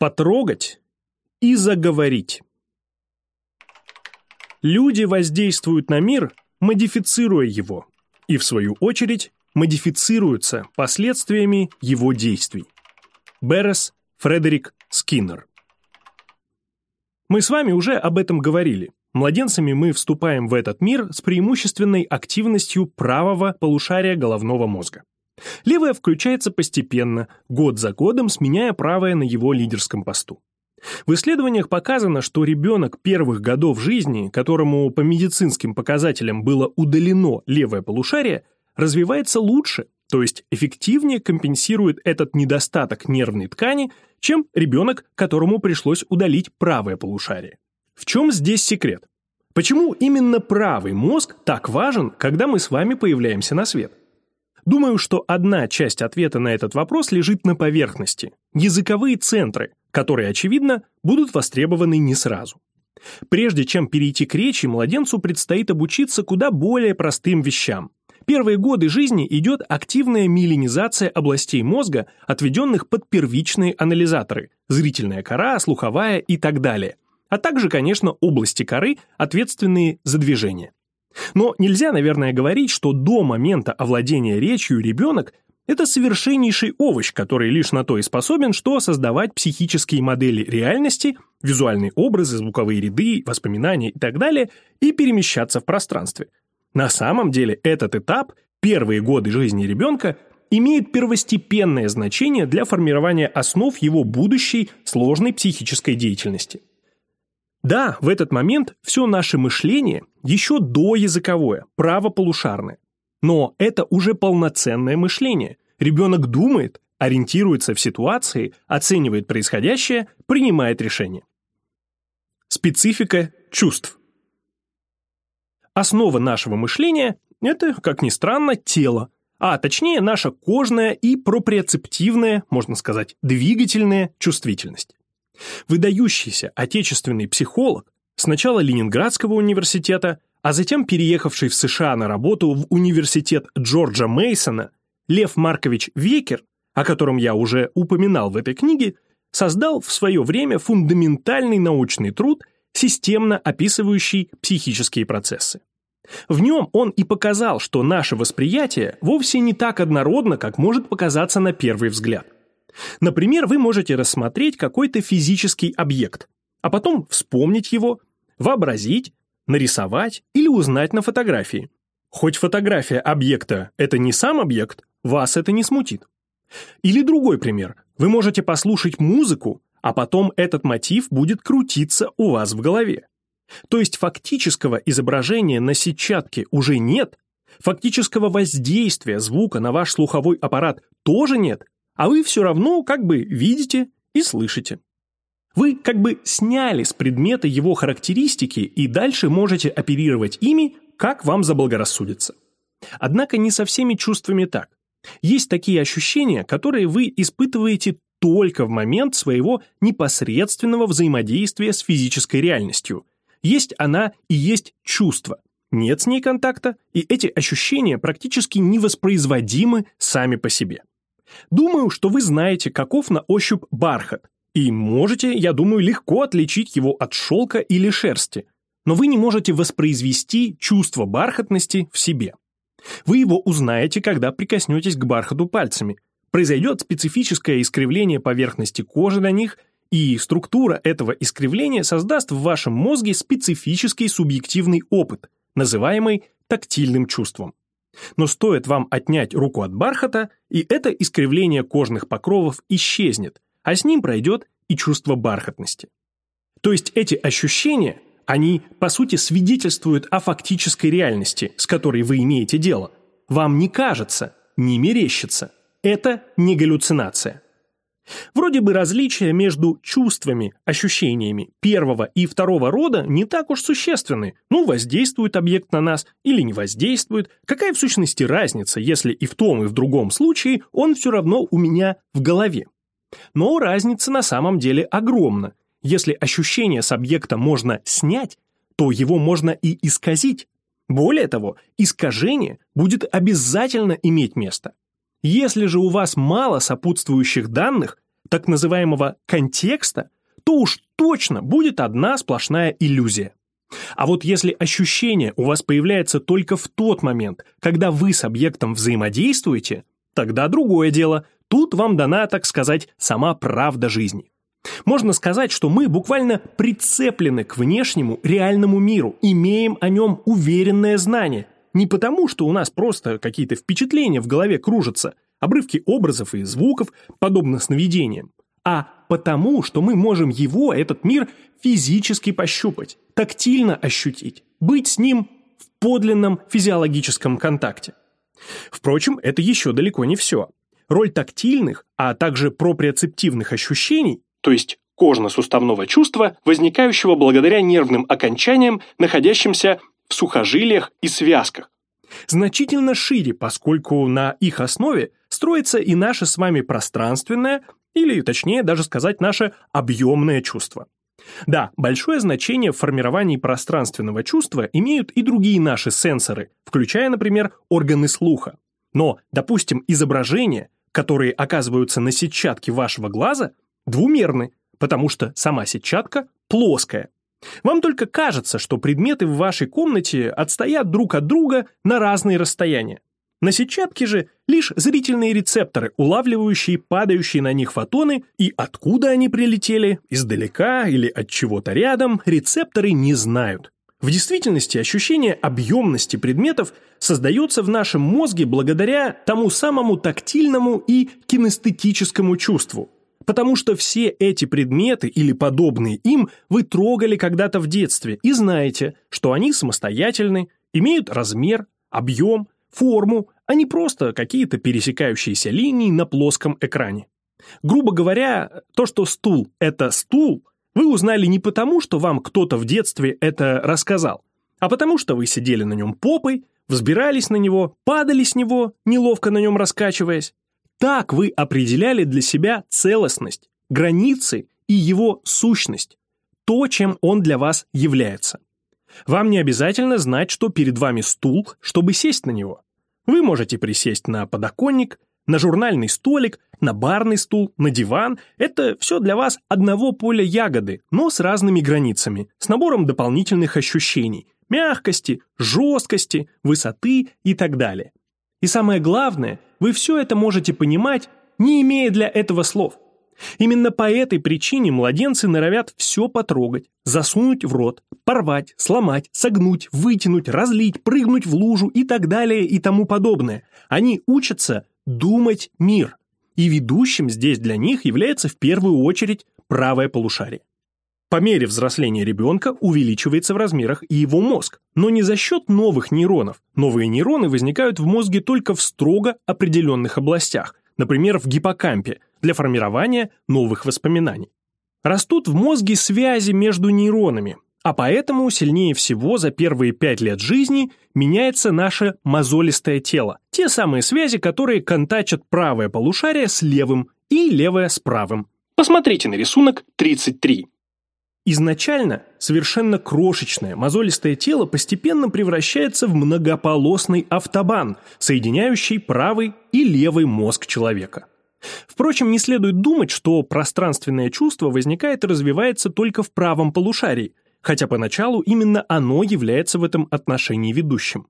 потрогать и заговорить. Люди воздействуют на мир, модифицируя его, и в свою очередь модифицируются последствиями его действий. Беррес Фредерик Скиннер Мы с вами уже об этом говорили. Младенцами мы вступаем в этот мир с преимущественной активностью правого полушария головного мозга. Левое включается постепенно, год за годом сменяя правое на его лидерском посту. В исследованиях показано, что ребенок первых годов жизни, которому по медицинским показателям было удалено левое полушарие, развивается лучше, то есть эффективнее компенсирует этот недостаток нервной ткани, чем ребенок, которому пришлось удалить правое полушарие. В чем здесь секрет? Почему именно правый мозг так важен, когда мы с вами появляемся на свет? Думаю, что одна часть ответа на этот вопрос лежит на поверхности – языковые центры, которые, очевидно, будут востребованы не сразу. Прежде чем перейти к речи, младенцу предстоит обучиться куда более простым вещам. Первые годы жизни идет активная миелинизация областей мозга, отведенных под первичные анализаторы – зрительная кора, слуховая и так далее, а также, конечно, области коры, ответственные за движение. Но нельзя, наверное, говорить, что до момента овладения речью ребенок – это совершеннейший овощ, который лишь на то и способен, что создавать психические модели реальности, визуальные образы, звуковые ряды, воспоминания и так далее, и перемещаться в пространстве. На самом деле этот этап, первые годы жизни ребенка, имеет первостепенное значение для формирования основ его будущей сложной психической деятельности. Да, в этот момент все наше мышление еще доязыковое, правополушарное. Но это уже полноценное мышление. Ребенок думает, ориентируется в ситуации, оценивает происходящее, принимает решения. Специфика чувств. Основа нашего мышления – это, как ни странно, тело, а точнее наша кожная и проприоцептивная, можно сказать, двигательная чувствительность. Выдающийся отечественный психолог, сначала Ленинградского университета, а затем переехавший в США на работу в университет Джорджа Мейсона, Лев Маркович Векер, о котором я уже упоминал в этой книге, создал в свое время фундаментальный научный труд, системно описывающий психические процессы. В нем он и показал, что наше восприятие вовсе не так однородно, как может показаться на первый взгляд – Например, вы можете рассмотреть какой-то физический объект, а потом вспомнить его, вообразить, нарисовать или узнать на фотографии. Хоть фотография объекта – это не сам объект, вас это не смутит. Или другой пример. Вы можете послушать музыку, а потом этот мотив будет крутиться у вас в голове. То есть фактического изображения на сетчатке уже нет, фактического воздействия звука на ваш слуховой аппарат тоже нет, а вы все равно как бы видите и слышите. Вы как бы сняли с предмета его характеристики и дальше можете оперировать ими, как вам заблагорассудится. Однако не со всеми чувствами так. Есть такие ощущения, которые вы испытываете только в момент своего непосредственного взаимодействия с физической реальностью. Есть она и есть чувство. Нет с ней контакта, и эти ощущения практически невоспроизводимы сами по себе. Думаю, что вы знаете, каков на ощупь бархат, и можете, я думаю, легко отличить его от шелка или шерсти, но вы не можете воспроизвести чувство бархатности в себе. Вы его узнаете, когда прикоснетесь к бархату пальцами. Произойдет специфическое искривление поверхности кожи на них, и структура этого искривления создаст в вашем мозге специфический субъективный опыт, называемый тактильным чувством. Но стоит вам отнять руку от бархата, и это искривление кожных покровов исчезнет, а с ним пройдет и чувство бархатности. То есть эти ощущения, они, по сути, свидетельствуют о фактической реальности, с которой вы имеете дело. Вам не кажется, не мерещится. Это не галлюцинация. Вроде бы различия между чувствами, ощущениями первого и второго рода не так уж существенны. Ну, воздействует объект на нас или не воздействует. Какая в сущности разница, если и в том, и в другом случае он все равно у меня в голове? Но разница на самом деле огромна. Если ощущение с объекта можно снять, то его можно и исказить. Более того, искажение будет обязательно иметь место. Если же у вас мало сопутствующих данных, так называемого контекста, то уж точно будет одна сплошная иллюзия. А вот если ощущение у вас появляется только в тот момент, когда вы с объектом взаимодействуете, тогда другое дело, тут вам дана, так сказать, сама правда жизни. Можно сказать, что мы буквально прицеплены к внешнему реальному миру, имеем о нем уверенное знание. Не потому, что у нас просто какие-то впечатления в голове кружатся, обрывки образов и звуков, подобно сновидениям, а потому, что мы можем его, этот мир, физически пощупать, тактильно ощутить, быть с ним в подлинном физиологическом контакте. Впрочем, это еще далеко не все. Роль тактильных, а также проприоцептивных ощущений то есть кожно-суставного чувства, возникающего благодаря нервным окончаниям, находящимся в сухожилиях и связках. Значительно шире, поскольку на их основе строится и наше с вами пространственное, или точнее даже сказать наше объемное чувство. Да, большое значение в формировании пространственного чувства имеют и другие наши сенсоры, включая, например, органы слуха. Но, допустим, изображения, которые оказываются на сетчатке вашего глаза, двумерны, потому что сама сетчатка плоская. Вам только кажется, что предметы в вашей комнате отстоят друг от друга на разные расстояния. На сетчатке же лишь зрительные рецепторы, улавливающие падающие на них фотоны, и откуда они прилетели, издалека или от чего-то рядом, рецепторы не знают. В действительности ощущение объемности предметов создается в нашем мозге благодаря тому самому тактильному и кинестетическому чувству, Потому что все эти предметы или подобные им вы трогали когда-то в детстве и знаете, что они самостоятельны, имеют размер, объем, форму, а не просто какие-то пересекающиеся линии на плоском экране. Грубо говоря, то, что стул – это стул, вы узнали не потому, что вам кто-то в детстве это рассказал, а потому что вы сидели на нем попой, взбирались на него, падали с него, неловко на нем раскачиваясь, так вы определяли для себя целостность, границы и его сущность, то, чем он для вас является. Вам не обязательно знать, что перед вами стул, чтобы сесть на него. Вы можете присесть на подоконник, на журнальный столик, на барный стул, на диван. Это все для вас одного поля ягоды, но с разными границами, с набором дополнительных ощущений – мягкости, жесткости, высоты и так далее. И самое главное – вы все это можете понимать, не имея для этого слов. Именно по этой причине младенцы норовят все потрогать, засунуть в рот, порвать, сломать, согнуть, вытянуть, разлить, прыгнуть в лужу и так далее и тому подобное. Они учатся думать мир. И ведущим здесь для них является в первую очередь правое полушарие. По мере взросления ребенка увеличивается в размерах и его мозг, но не за счет новых нейронов. Новые нейроны возникают в мозге только в строго определенных областях, например, в гиппокампе, для формирования новых воспоминаний. Растут в мозге связи между нейронами, а поэтому сильнее всего за первые пять лет жизни меняется наше мозолистое тело, те самые связи, которые контачат правое полушарие с левым и левое с правым. Посмотрите на рисунок 33. Изначально совершенно крошечное мозолистое тело постепенно превращается в многополосный автобан, соединяющий правый и левый мозг человека. Впрочем, не следует думать, что пространственное чувство возникает и развивается только в правом полушарии, хотя поначалу именно оно является в этом отношении ведущим.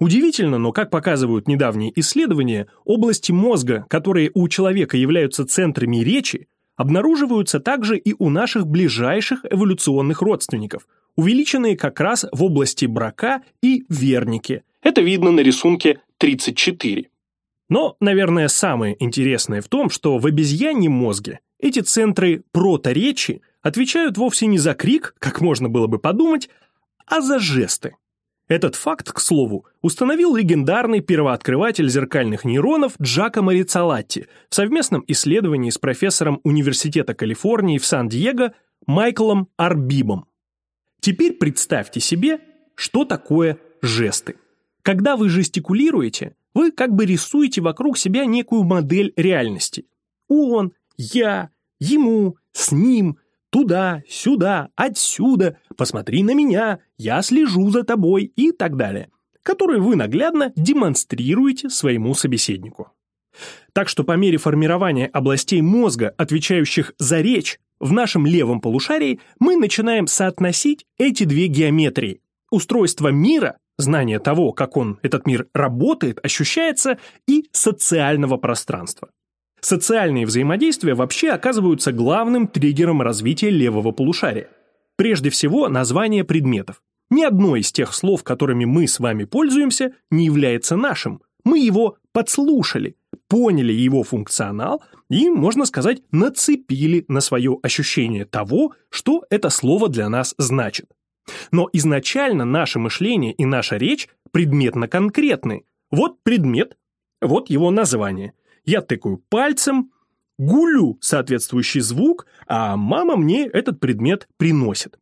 Удивительно, но, как показывают недавние исследования, области мозга, которые у человека являются центрами речи, обнаруживаются также и у наших ближайших эволюционных родственников, увеличенные как раз в области брака и верники. Это видно на рисунке 34. Но, наверное, самое интересное в том, что в обезьяньем мозге эти центры проторечи отвечают вовсе не за крик, как можно было бы подумать, а за жесты. Этот факт, к слову, установил легендарный первооткрыватель зеркальных нейронов Джакомо Рицалатти в совместном исследовании с профессором Университета Калифорнии в Сан-Диего Майклом Арбибом. Теперь представьте себе, что такое жесты. Когда вы жестикулируете, вы как бы рисуете вокруг себя некую модель реальности. Он, я, ему, с ним – туда, сюда, отсюда, посмотри на меня, я слежу за тобой и так далее, которые вы наглядно демонстрируете своему собеседнику. Так что по мере формирования областей мозга, отвечающих за речь, в нашем левом полушарии мы начинаем соотносить эти две геометрии. Устройство мира, знание того, как он, этот мир, работает, ощущается, и социального пространства. Социальные взаимодействия вообще оказываются главным триггером развития левого полушария. Прежде всего, название предметов. Ни одно из тех слов, которыми мы с вами пользуемся, не является нашим. Мы его подслушали, поняли его функционал и, можно сказать, нацепили на свое ощущение того, что это слово для нас значит. Но изначально наше мышление и наша речь предметно-конкретны. Вот предмет, вот его название. Я тыкаю пальцем, гулю соответствующий звук, а мама мне этот предмет приносит.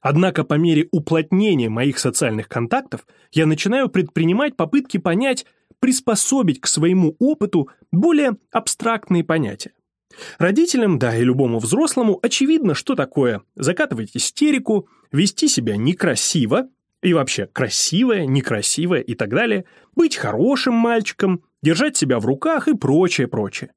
Однако по мере уплотнения моих социальных контактов я начинаю предпринимать попытки понять, приспособить к своему опыту более абстрактные понятия. Родителям, да и любому взрослому, очевидно, что такое закатывать истерику, вести себя некрасиво, и вообще красивое, некрасивое и так далее, быть хорошим мальчиком, держать себя в руках и прочее, прочее.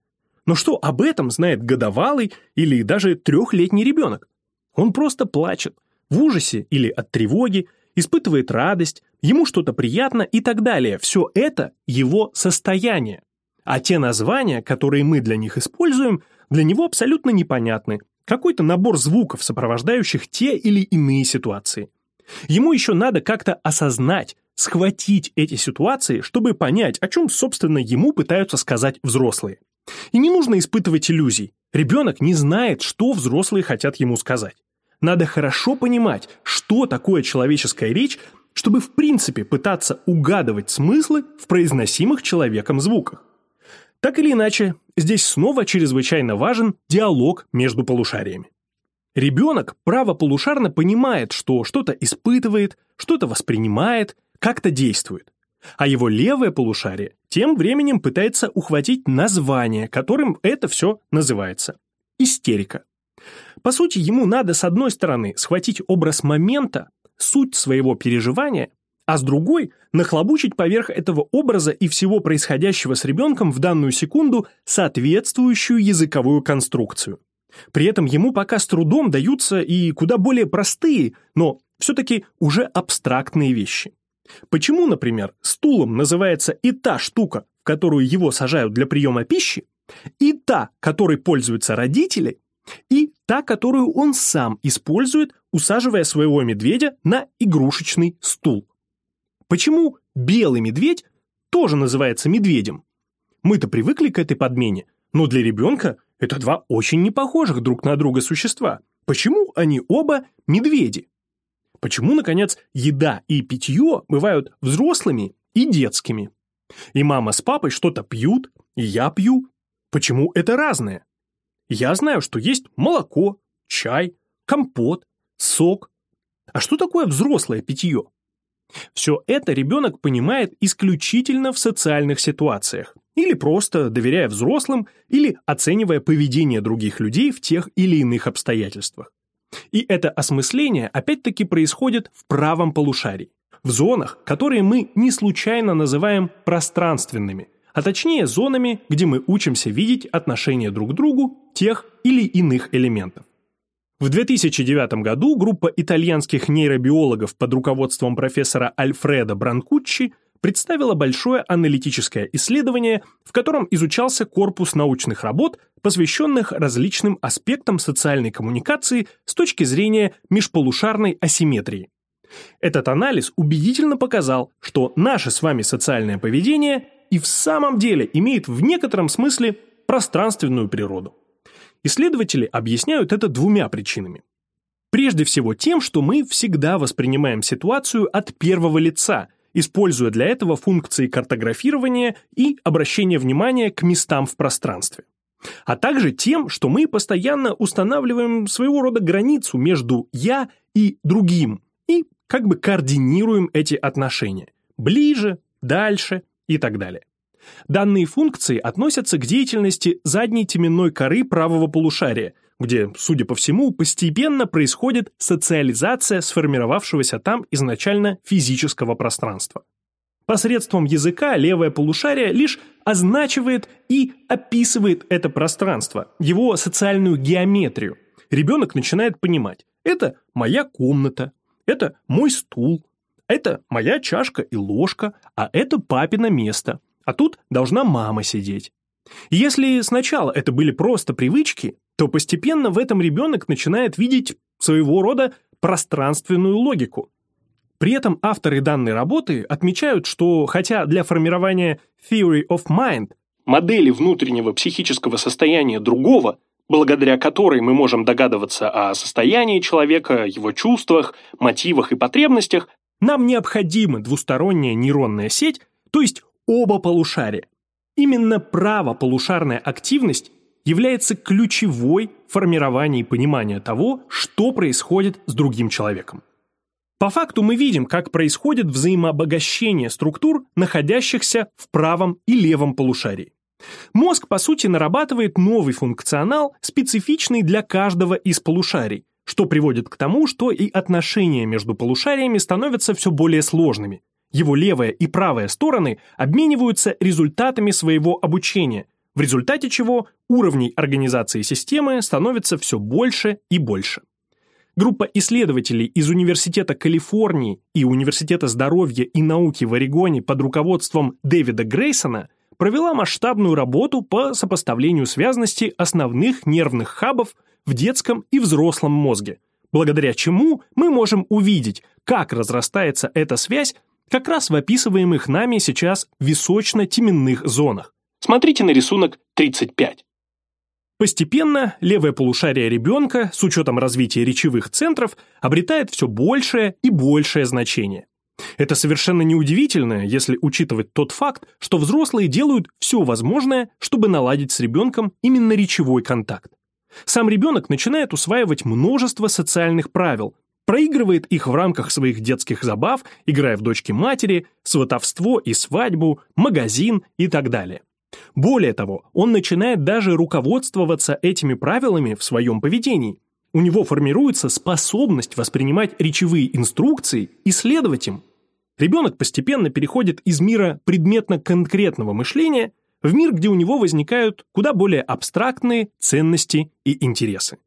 Но что об этом знает годовалый или даже трехлетний ребенок? Он просто плачет, в ужасе или от тревоги, испытывает радость, ему что-то приятно и так далее. Все это его состояние. А те названия, которые мы для них используем, для него абсолютно непонятны. Какой-то набор звуков, сопровождающих те или иные ситуации. Ему еще надо как-то осознать, схватить эти ситуации, чтобы понять, о чем, собственно, ему пытаются сказать взрослые. И не нужно испытывать иллюзий. Ребенок не знает, что взрослые хотят ему сказать. Надо хорошо понимать, что такое человеческая речь, чтобы в принципе пытаться угадывать смыслы в произносимых человеком звуках. Так или иначе, здесь снова чрезвычайно важен диалог между полушариями. Ребенок правополушарно понимает, что что-то испытывает, что-то воспринимает, как-то действует. А его левое полушарие тем временем пытается ухватить название, которым это все называется. Истерика. По сути, ему надо, с одной стороны, схватить образ момента, суть своего переживания, а с другой – нахлобучить поверх этого образа и всего происходящего с ребенком в данную секунду соответствующую языковую конструкцию. При этом ему пока с трудом даются и куда более простые, но все-таки уже абстрактные вещи. Почему, например, стулом называется и та штука, в которую его сажают для приема пищи, и та, которой пользуются родители, и та, которую он сам использует, усаживая своего медведя на игрушечный стул. Почему белый медведь тоже называется медведем? Мы-то привыкли к этой подмене, но для ребенка это два очень непохожих друг на друга существа. Почему они оба медведи? Почему, наконец, еда и питье бывают взрослыми и детскими? И мама с папой что-то пьют, и я пью. Почему это разное? Я знаю, что есть молоко, чай, компот, сок. А что такое взрослое питье? Все это ребенок понимает исключительно в социальных ситуациях, или просто доверяя взрослым, или оценивая поведение других людей в тех или иных обстоятельствах. И это осмысление опять-таки происходит в правом полушарии, в зонах, которые мы не случайно называем пространственными, а точнее зонами, где мы учимся видеть отношения друг к другу тех или иных элементов. В 2009 году группа итальянских нейробиологов под руководством профессора Альфреда Бранкуччи представила большое аналитическое исследование, в котором изучался корпус научных работ, посвященных различным аспектам социальной коммуникации с точки зрения межполушарной асимметрии. Этот анализ убедительно показал, что наше с вами социальное поведение и в самом деле имеет в некотором смысле пространственную природу. Исследователи объясняют это двумя причинами. Прежде всего тем, что мы всегда воспринимаем ситуацию от первого лица, используя для этого функции картографирования и обращения внимания к местам в пространстве. А также тем, что мы постоянно устанавливаем своего рода границу между «я» и другим и как бы координируем эти отношения. Ближе, дальше, и так далее. Данные функции относятся к деятельности задней теменной коры правого полушария, где, судя по всему, постепенно происходит социализация сформировавшегося там изначально физического пространства. Посредством языка левое полушарие лишь означивает и описывает это пространство, его социальную геометрию. Ребенок начинает понимать, это моя комната, это мой стул, это моя чашка и ложка, а это папино место, а тут должна мама сидеть. Если сначала это были просто привычки, то постепенно в этом ребенок начинает видеть своего рода пространственную логику. При этом авторы данной работы отмечают, что хотя для формирования theory of mind, модели внутреннего психического состояния другого, благодаря которой мы можем догадываться о состоянии человека, его чувствах, мотивах и потребностях, нам необходима двусторонняя нейронная сеть, то есть оба полушария. Именно правополушарная активность является ключевой в формировании понимания того, что происходит с другим человеком. По факту мы видим, как происходит взаимообогащение структур, находящихся в правом и левом полушарии. Мозг, по сути, нарабатывает новый функционал, специфичный для каждого из полушарий, что приводит к тому, что и отношения между полушариями становятся все более сложными. Его левая и правая стороны обмениваются результатами своего обучения, в результате чего уровней организации системы становится все больше и больше. Группа исследователей из Университета Калифорнии и Университета здоровья и науки в Орегоне под руководством Дэвида Грейсона провела масштабную работу по сопоставлению связности основных нервных хабов в детском и взрослом мозге, благодаря чему мы можем увидеть, как разрастается эта связь как раз в описываемых нами сейчас височно-теменных зонах. Смотрите на рисунок 35. Постепенно левое полушарие ребенка, с учетом развития речевых центров, обретает все большее и большее значение. Это совершенно неудивительно, если учитывать тот факт, что взрослые делают все возможное, чтобы наладить с ребенком именно речевой контакт. Сам ребенок начинает усваивать множество социальных правил, проигрывает их в рамках своих детских забав, играя в дочки-матери, сватовство и свадьбу, магазин и так далее. Более того, он начинает даже руководствоваться этими правилами в своем поведении. У него формируется способность воспринимать речевые инструкции и следовать им. Ребенок постепенно переходит из мира предметно-конкретного мышления в мир, где у него возникают куда более абстрактные ценности и интересы.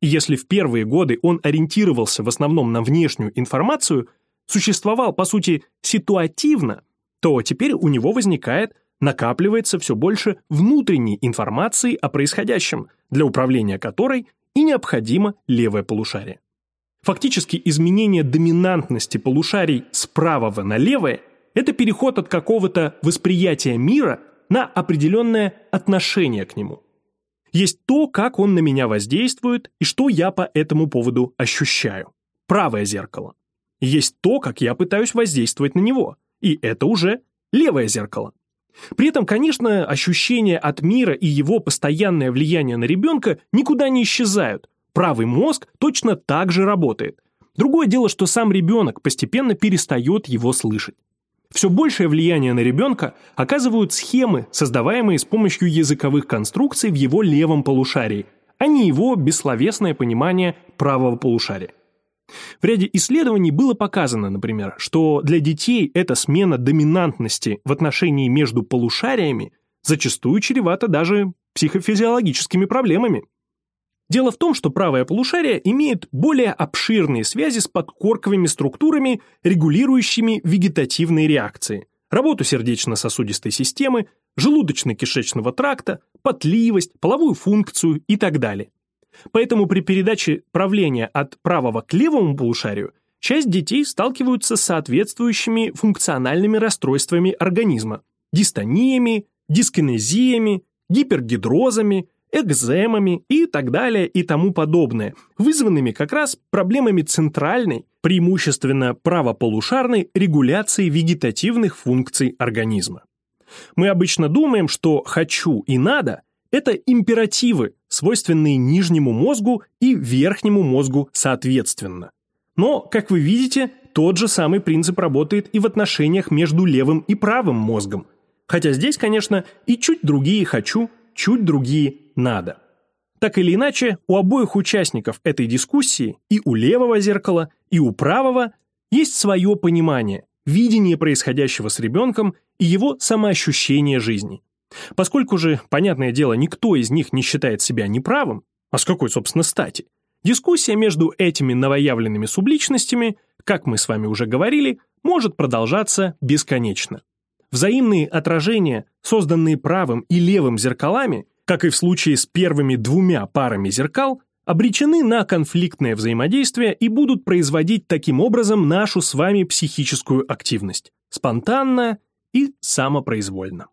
И если в первые годы он ориентировался в основном на внешнюю информацию, существовал, по сути, ситуативно, то теперь у него возникает накапливается все больше внутренней информации о происходящем, для управления которой и необходимо левое полушарие. Фактически изменение доминантности полушарий с правого на левое – это переход от какого-то восприятия мира на определенное отношение к нему. Есть то, как он на меня воздействует и что я по этому поводу ощущаю. Правое зеркало. Есть то, как я пытаюсь воздействовать на него. И это уже левое зеркало. При этом, конечно, ощущения от мира и его постоянное влияние на ребенка никуда не исчезают. Правый мозг точно так же работает. Другое дело, что сам ребенок постепенно перестает его слышать. Все большее влияние на ребенка оказывают схемы, создаваемые с помощью языковых конструкций в его левом полушарии, а не его бессловесное понимание правого полушария. В ряде исследований было показано, например, что для детей эта смена доминантности в отношении между полушариями зачастую чревата даже психофизиологическими проблемами. Дело в том, что правое полушарие имеет более обширные связи с подкорковыми структурами, регулирующими вегетативные реакции, работу сердечно-сосудистой системы, желудочно-кишечного тракта, потливость, половую функцию и так далее. Поэтому при передаче правления от правого к левому полушарию часть детей сталкиваются с соответствующими функциональными расстройствами организма – дистониями, дискинезиями, гипергидрозами, экземами и так далее и тому подобное, вызванными как раз проблемами центральной, преимущественно правополушарной регуляции вегетативных функций организма. Мы обычно думаем, что «хочу» и «надо» – это императивы, свойственные нижнему мозгу и верхнему мозгу соответственно. Но, как вы видите, тот же самый принцип работает и в отношениях между левым и правым мозгом. Хотя здесь, конечно, и чуть другие «хочу», чуть другие «надо». Так или иначе, у обоих участников этой дискуссии, и у левого зеркала, и у правого, есть свое понимание, видение происходящего с ребенком и его самоощущение жизни. Поскольку же, понятное дело, никто из них не считает себя неправым, а с какой, собственно, стати, дискуссия между этими новоявленными субличностями, как мы с вами уже говорили, может продолжаться бесконечно. Взаимные отражения, созданные правым и левым зеркалами, как и в случае с первыми двумя парами зеркал, обречены на конфликтное взаимодействие и будут производить таким образом нашу с вами психическую активность, спонтанно и самопроизвольно.